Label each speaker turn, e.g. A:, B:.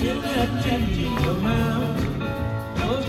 A: till they're tempting your mouth. Those